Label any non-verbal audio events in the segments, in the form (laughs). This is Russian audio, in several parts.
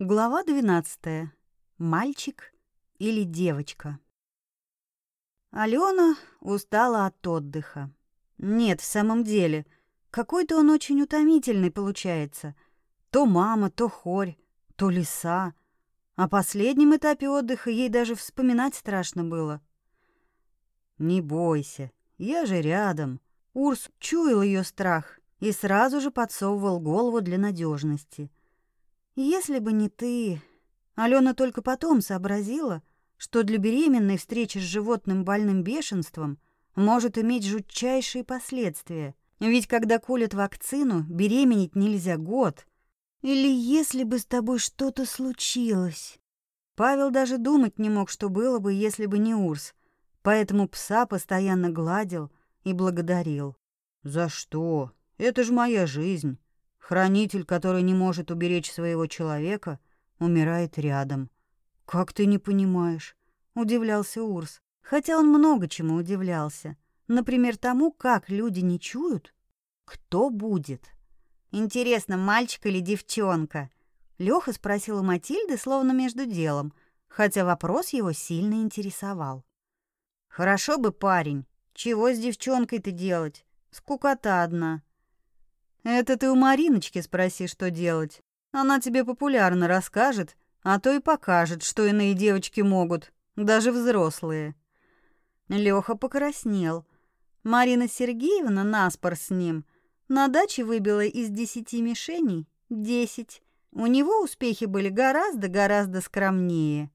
Глава 12. Мальчик или девочка? Алена устала от отдыха. Нет, в самом деле, какой-то он очень утомительный получается. То мама, то хорь, то леса. О последнем этапе отдыха ей даже вспоминать страшно было. Не бойся, я же рядом. Урс чуял ее страх и сразу же подсовывал голову для надежности. Если бы не ты... Алена только потом сообразила, что для беременной встреча с животным больным бешенством может иметь жутчайшие последствия. Ведь когда колят вакцину, беременеть нельзя год. Или если бы с тобой что-то случилось. Павел даже думать не мог, что было бы, если бы не Урс. Поэтому пса постоянно гладил и благодарил. «За что? Это же моя жизнь. Хранитель, который не может уберечь своего человека, умирает рядом. Как ты не понимаешь? удивлялся Урс, хотя он много чему удивлялся. Например, тому, как люди не чуют, кто будет. Интересно, мальчик или девчонка? Лёха спросила Матильды словно между делом, хотя вопрос его сильно интересовал. Хорошо бы парень. Чего с девчонкой-то делать? Скукота одна. Это ты у Мариночки спроси, что делать. Она тебе популярно расскажет, а то и покажет, что иные девочки могут, даже взрослые. Лёха покраснел. Марина Сергеевна наспор с ним на даче выбила из десяти мишеней десять. У него успехи были гораздо-гораздо скромнее.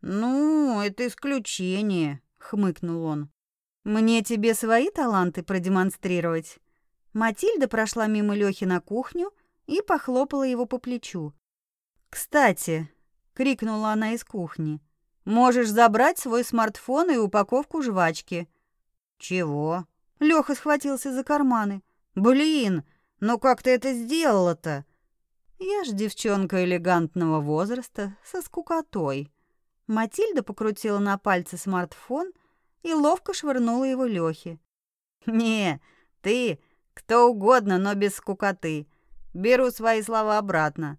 «Ну, это исключение», — хмыкнул он. «Мне тебе свои таланты продемонстрировать?» Матильда прошла мимо Лёхи на кухню и похлопала его по плечу. «Кстати», — крикнула она из кухни, — «можешь забрать свой смартфон и упаковку жвачки». «Чего?» — Лёха схватился за карманы. «Блин, ну как ты это сделала-то?» «Я ж девчонка элегантного возраста, со скукотой». Матильда покрутила на пальце смартфон и ловко швырнула его Лёхе. «Не, ты кто угодно, но без скукоты. Беру свои слова обратно.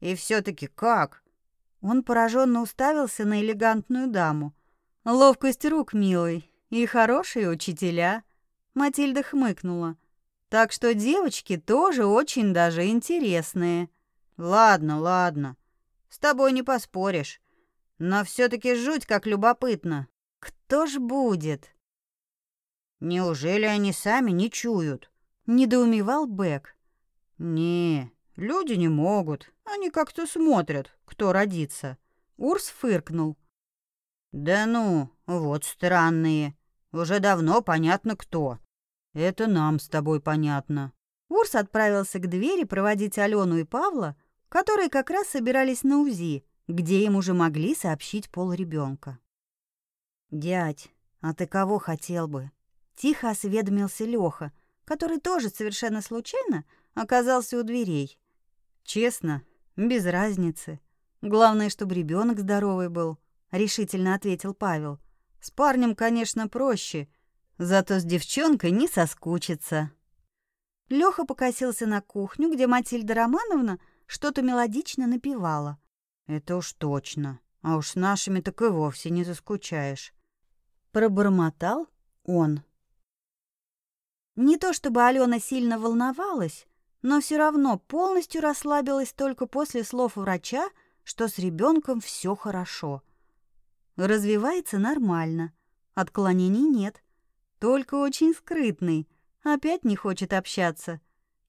И все таки как? Он пораженно уставился на элегантную даму. Ловкость рук, милый, и хорошие учителя. Матильда хмыкнула. Так что девочки тоже очень даже интересные. Ладно, ладно. С тобой не поспоришь. Но все таки жуть как любопытно. Кто ж будет? Неужели они сами не чуют? Недоумевал Бэк. Не, люди не могут. Они как-то смотрят, кто родится. Урс фыркнул. Да ну, вот странные. Уже давно понятно кто. Это нам с тобой понятно. Урс отправился к двери проводить Алену и Павла, которые как раз собирались на УЗИ, где им уже могли сообщить пол ребенка. «Дядь, а ты кого хотел бы?» Тихо осведомился Лёха, который тоже совершенно случайно оказался у дверей. Честно, без разницы. Главное, чтобы ребенок здоровый был, решительно ответил Павел. С парнем, конечно, проще, зато с девчонкой не соскучится. Лёха покосился на кухню, где Матильда Романовна что-то мелодично напевала. Это уж точно. А уж с нашими так и вовсе не заскучаешь. Пробормотал он. Не то чтобы Алена сильно волновалась, но все равно полностью расслабилась только после слов врача, что с ребенком все хорошо. Развивается нормально, отклонений нет, только очень скрытный, опять не хочет общаться.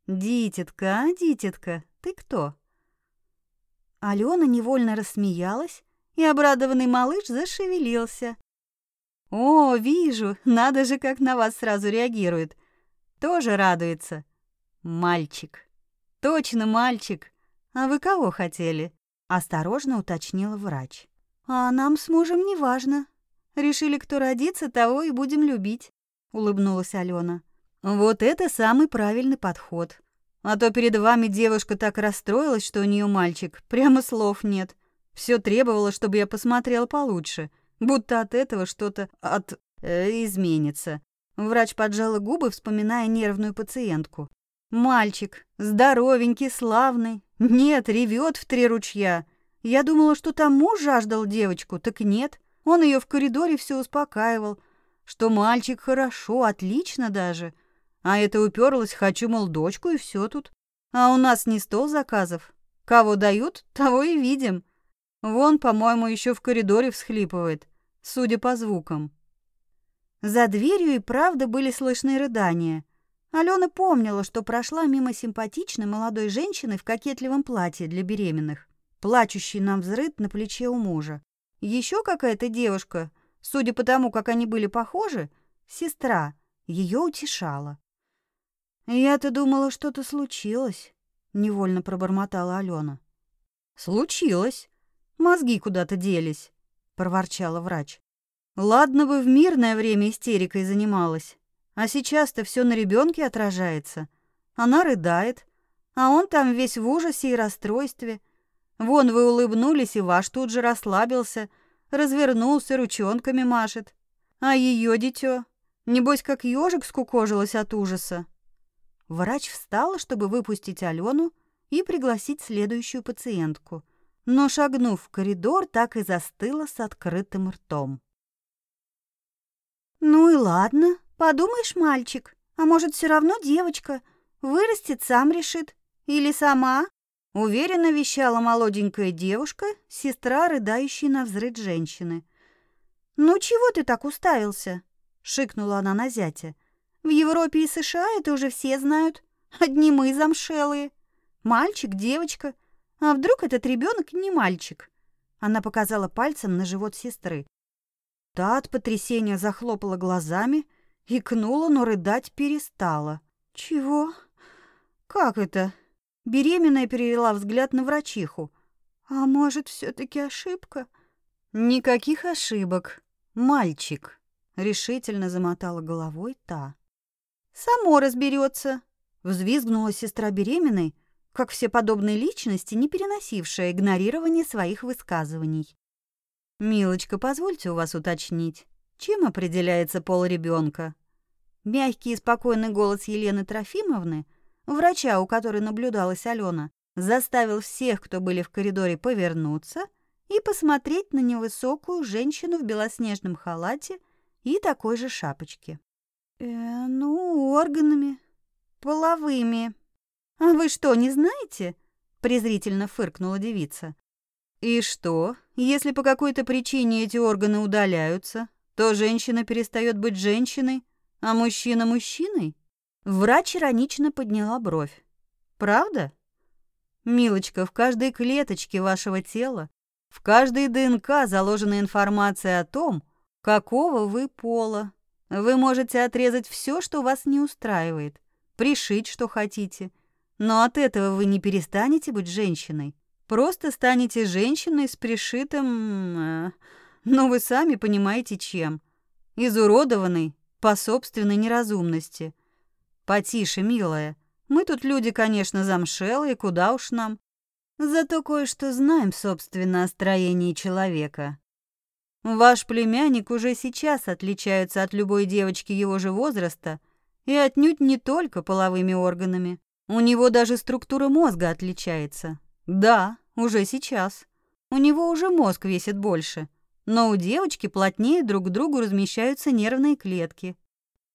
«Дитятка, а, дитятка, ты кто?» Алена невольно рассмеялась, и обрадованный малыш зашевелился. «О, вижу, надо же, как на вас сразу реагирует тоже радуется. Мальчик. Точно мальчик. А вы кого хотели? Осторожно уточнила врач. А нам с мужем не важно. Решили, кто родится, того и будем любить, улыбнулась Алена. Вот это самый правильный подход. А то перед вами девушка так расстроилась, что у нее мальчик, прямо слов нет. Все требовало, чтобы я посмотрел получше, будто от этого что-то от э, изменится. Врач поджала губы, вспоминая нервную пациентку. Мальчик, здоровенький, славный. Нет, ревет в три ручья. Я думала, что там муж жаждал девочку, так нет. Он ее в коридоре все успокаивал, что мальчик хорошо, отлично даже. А это уперлось, хочу, мол, дочку, и все тут. А у нас не стол заказов. Кого дают, того и видим. Вон, по-моему, еще в коридоре всхлипывает, судя по звукам. За дверью и правда были слышны рыдания. Алена помнила, что прошла мимо симпатичной молодой женщины в кокетливом платье для беременных, плачущей на взрыд на плече у мужа. Еще какая-то девушка, судя по тому, как они были похожи, сестра, ее утешала. «Я-то думала, что-то случилось», — невольно пробормотала Алена. «Случилось. Мозги куда-то делись», — проворчала врач. «Ладно бы в мирное время истерикой занималась, а сейчас-то все на ребенке отражается. Она рыдает, а он там весь в ужасе и расстройстве. Вон вы улыбнулись, и ваш тут же расслабился, развернулся, ручонками машет. А ее дитё, небось, как ежик скукожилась от ужаса. Врач встала, чтобы выпустить Алену и пригласить следующую пациентку, но, шагнув в коридор, так и застыла с открытым ртом. «Ну и ладно», Подумаешь, мальчик, а может, все равно девочка. Вырастет, сам решит. Или сама. Уверенно вещала молоденькая девушка, сестра, рыдающей на взрыв женщины. «Ну чего ты так уставился?» — шикнула она на зятя. «В Европе и США это уже все знают. Одни мы замшелые. Мальчик, девочка. А вдруг этот ребенок не мальчик?» Она показала пальцем на живот сестры. Та от потрясения захлопала глазами — Икнула, но рыдать перестала. «Чего? Как это?» Беременная перевела взгляд на врачиху. «А может, все таки ошибка?» «Никаких ошибок. Мальчик», — решительно замотала головой та. «Само разберется», — взвизгнула сестра беременной, как все подобные личности, не переносившая игнорирование своих высказываний. «Милочка, позвольте у вас уточнить, чем определяется пол ребенка? Мягкий и спокойный голос Елены Трофимовны, врача, у которой наблюдалась Алена, заставил всех, кто были в коридоре, повернуться и посмотреть на невысокую женщину в белоснежном халате и такой же шапочке. «Э, ну, органами. Половыми. А вы что, не знаете?» презрительно фыркнула девица. «И что, если по какой-то причине эти органы удаляются, то женщина перестает быть женщиной, а мужчина мужчиной? Врач иронично подняла бровь. Правда? Милочка, в каждой клеточке вашего тела, в каждой ДНК заложена информация о том, какого вы пола. Вы можете отрезать все, что вас не устраивает, пришить, что хотите. Но от этого вы не перестанете быть женщиной. Просто станете женщиной с пришитым... Ну, вы сами понимаете, чем. Изуродованной, по собственной неразумности. Потише, милая. Мы тут люди, конечно, замшелые, куда уж нам. Зато кое-что знаем, собственно, о строении человека. Ваш племянник уже сейчас отличается от любой девочки его же возраста и отнюдь не только половыми органами. У него даже структура мозга отличается. Да, уже сейчас. У него уже мозг весит больше но у девочки плотнее друг к другу размещаются нервные клетки.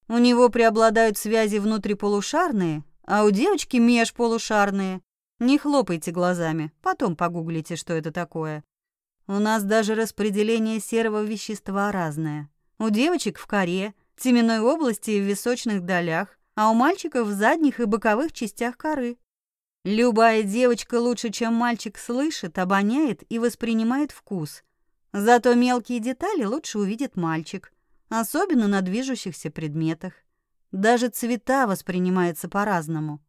У него преобладают связи внутриполушарные, а у девочки межполушарные. Не хлопайте глазами, потом погуглите, что это такое. У нас даже распределение серого вещества разное. У девочек в коре, теменной области и в височных долях, а у мальчиков в задних и боковых частях коры. Любая девочка лучше, чем мальчик, слышит, обоняет и воспринимает вкус – Зато мелкие детали лучше увидит мальчик, особенно на движущихся предметах. Даже цвета воспринимаются по-разному.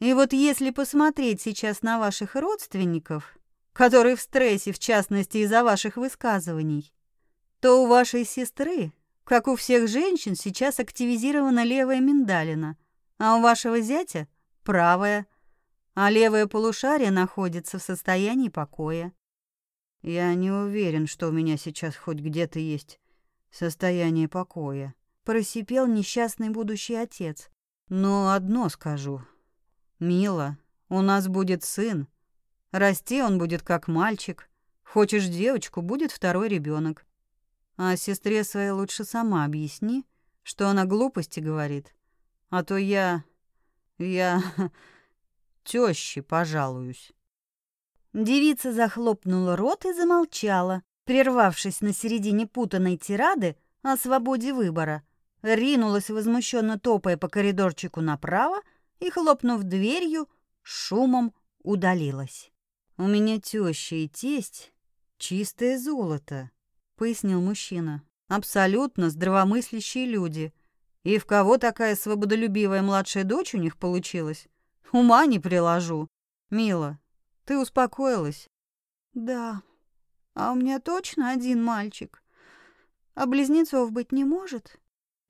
И вот если посмотреть сейчас на ваших родственников, которые в стрессе, в частности, из-за ваших высказываний, то у вашей сестры, как у всех женщин, сейчас активизирована левая миндалина, а у вашего зятя — правая, а левое полушарие находится в состоянии покоя. Я не уверен, что у меня сейчас хоть где-то есть состояние покоя. Просипел несчастный будущий отец. Но одно скажу. Мила, у нас будет сын. Расти он будет как мальчик. Хочешь девочку, будет второй ребенок. А сестре своей лучше сама объясни, что она глупости говорит. А то я... я... (laughs) тёще пожалуюсь. Девица захлопнула рот и замолчала, прервавшись на середине путанной тирады о свободе выбора. Ринулась возмущенно топая по коридорчику направо и, хлопнув дверью, шумом удалилась. «У меня теща и тесть — чистое золото», — пояснил мужчина. «Абсолютно здравомыслящие люди. И в кого такая свободолюбивая младшая дочь у них получилась? Ума не приложу. Мила, ты успокоилась?» «Да. А у меня точно один мальчик. А близнецов быть не может?»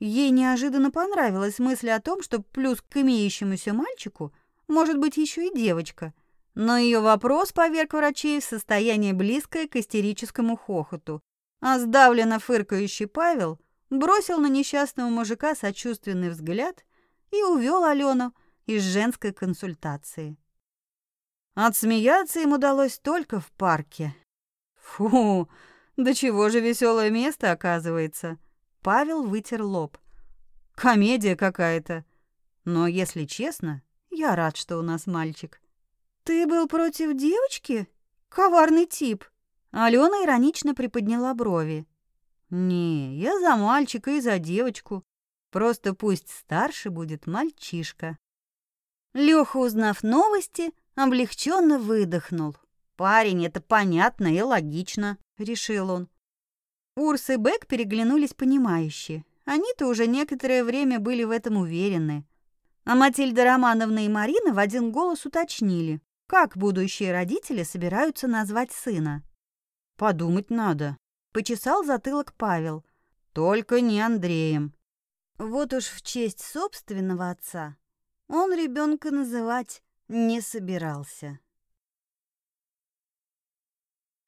Ей неожиданно понравилась мысль о том, что плюс к имеющемуся мальчику может быть еще и девочка. Но ее вопрос поверг врачей в состояние близкое к истерическому хохоту. А сдавленно фыркающий Павел бросил на несчастного мужика сочувственный взгляд и увел Алену из женской консультации. Отсмеяться им удалось только в парке. Фу, да чего же веселое место оказывается. Павел вытер лоб. Комедия какая-то. Но, если честно, я рад, что у нас мальчик. Ты был против девочки? Коварный тип. Алена иронично приподняла брови. Не, я за мальчика и за девочку. Просто пусть старше будет мальчишка. Лёха, узнав новости, облегченно выдохнул. Парень, это понятно и логично, решил он. Урс и Бек переглянулись понимающе. Они-то уже некоторое время были в этом уверены. А Матильда Романовна и Марина в один голос уточнили, как будущие родители собираются назвать сына. «Подумать надо», — почесал затылок Павел. «Только не Андреем». Вот уж в честь собственного отца он ребенка называть не собирался.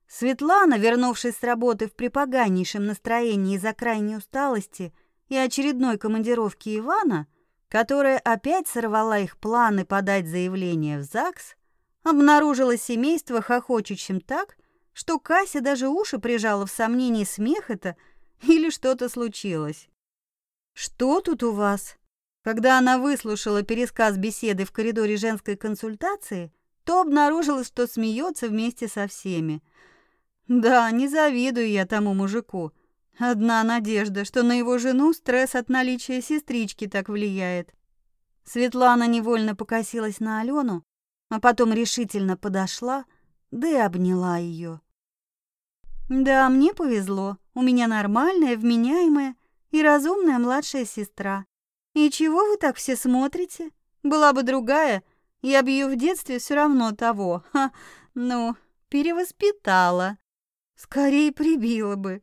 Светлана, вернувшись с работы в припоганнейшем настроении из-за крайней усталости и очередной командировки Ивана, которая опять сорвала их планы подать заявление в ЗАГС, обнаружила семейство хохочущим так, что Кася даже уши прижала в сомнении, смех это или что-то случилось. «Что тут у вас?» Когда она выслушала пересказ беседы в коридоре женской консультации, то обнаружила, что смеется вместе со всеми – да, не завидую я тому мужику. Одна надежда, что на его жену стресс от наличия сестрички так влияет. Светлана невольно покосилась на Алену, а потом решительно подошла, да и обняла ее. Да, мне повезло. У меня нормальная, вменяемая и разумная младшая сестра. И чего вы так все смотрите? Была бы другая, я бы ее в детстве все равно того. Ха, ну, перевоспитала. Скорее прибила бы,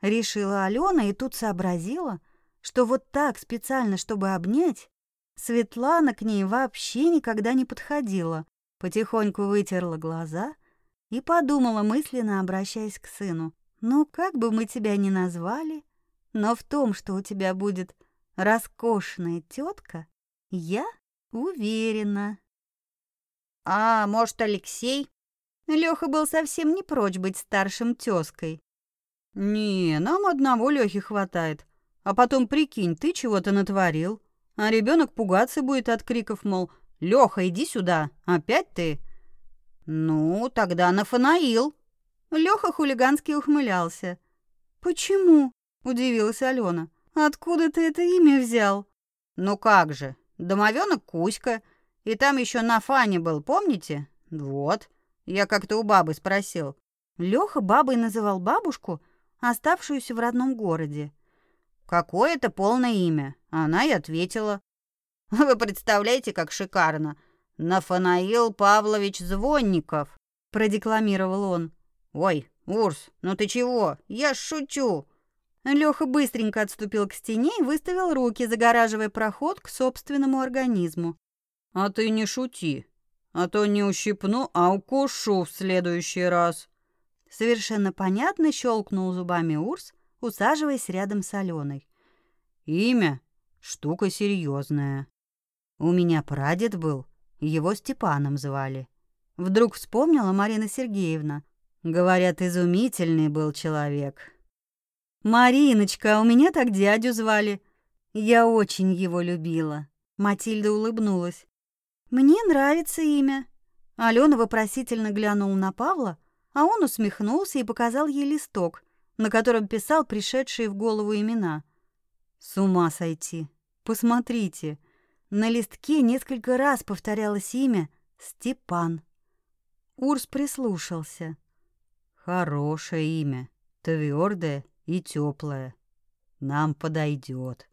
решила Алена и тут сообразила, что вот так специально, чтобы обнять, Светлана к ней вообще никогда не подходила. Потихоньку вытерла глаза и подумала мысленно, обращаясь к сыну: "Ну как бы мы тебя ни назвали, но в том, что у тебя будет роскошная тетка, я уверена". А, может, Алексей? Лёха был совсем не прочь быть старшим тёзкой. «Не, нам одного Лёхи хватает. А потом, прикинь, ты чего-то натворил. А ребёнок пугаться будет от криков, мол, «Лёха, иди сюда! Опять ты?» «Ну, тогда Нафанаил». Лёха хулигански ухмылялся. «Почему?» — удивилась Алена. «Откуда ты это имя взял?» «Ну как же, домовёнок Кузька. И там ещё Нафаня был, помните? Вот». Я как-то у бабы спросил. Лёха бабой называл бабушку, оставшуюся в родном городе. Какое это полное имя? Она и ответила. Вы представляете, как шикарно. Нафанаил Павлович Звонников, продекламировал он. Ой, Урс, ну ты чего? Я шучу. Лёха быстренько отступил к стене и выставил руки, загораживая проход к собственному организму. А ты не шути, а то не ущипну, а укушу в следующий раз. Совершенно понятно щелкнул зубами Урс, усаживаясь рядом с Аленой. Имя — штука серьезная. У меня прадед был Его Степаном звали. Вдруг вспомнила Марина Сергеевна. Говорят, изумительный был человек. Мариночка, а у меня так дядю звали. Я очень его любила. Матильда улыбнулась. Мне нравится имя. Алена вопросительно глянула на Павла, а он усмехнулся и показал ей листок, на котором писал пришедшие в голову имена. С ума сойти. Посмотрите. На листке несколько раз повторялось имя Степан. Урс прислушался. Хорошее имя, твердое и теплое. Нам подойдет.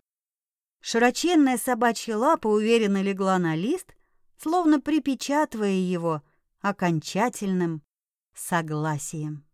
Широченная собачья лапа уверенно легла на лист, словно припечатывая его окончательным согласием.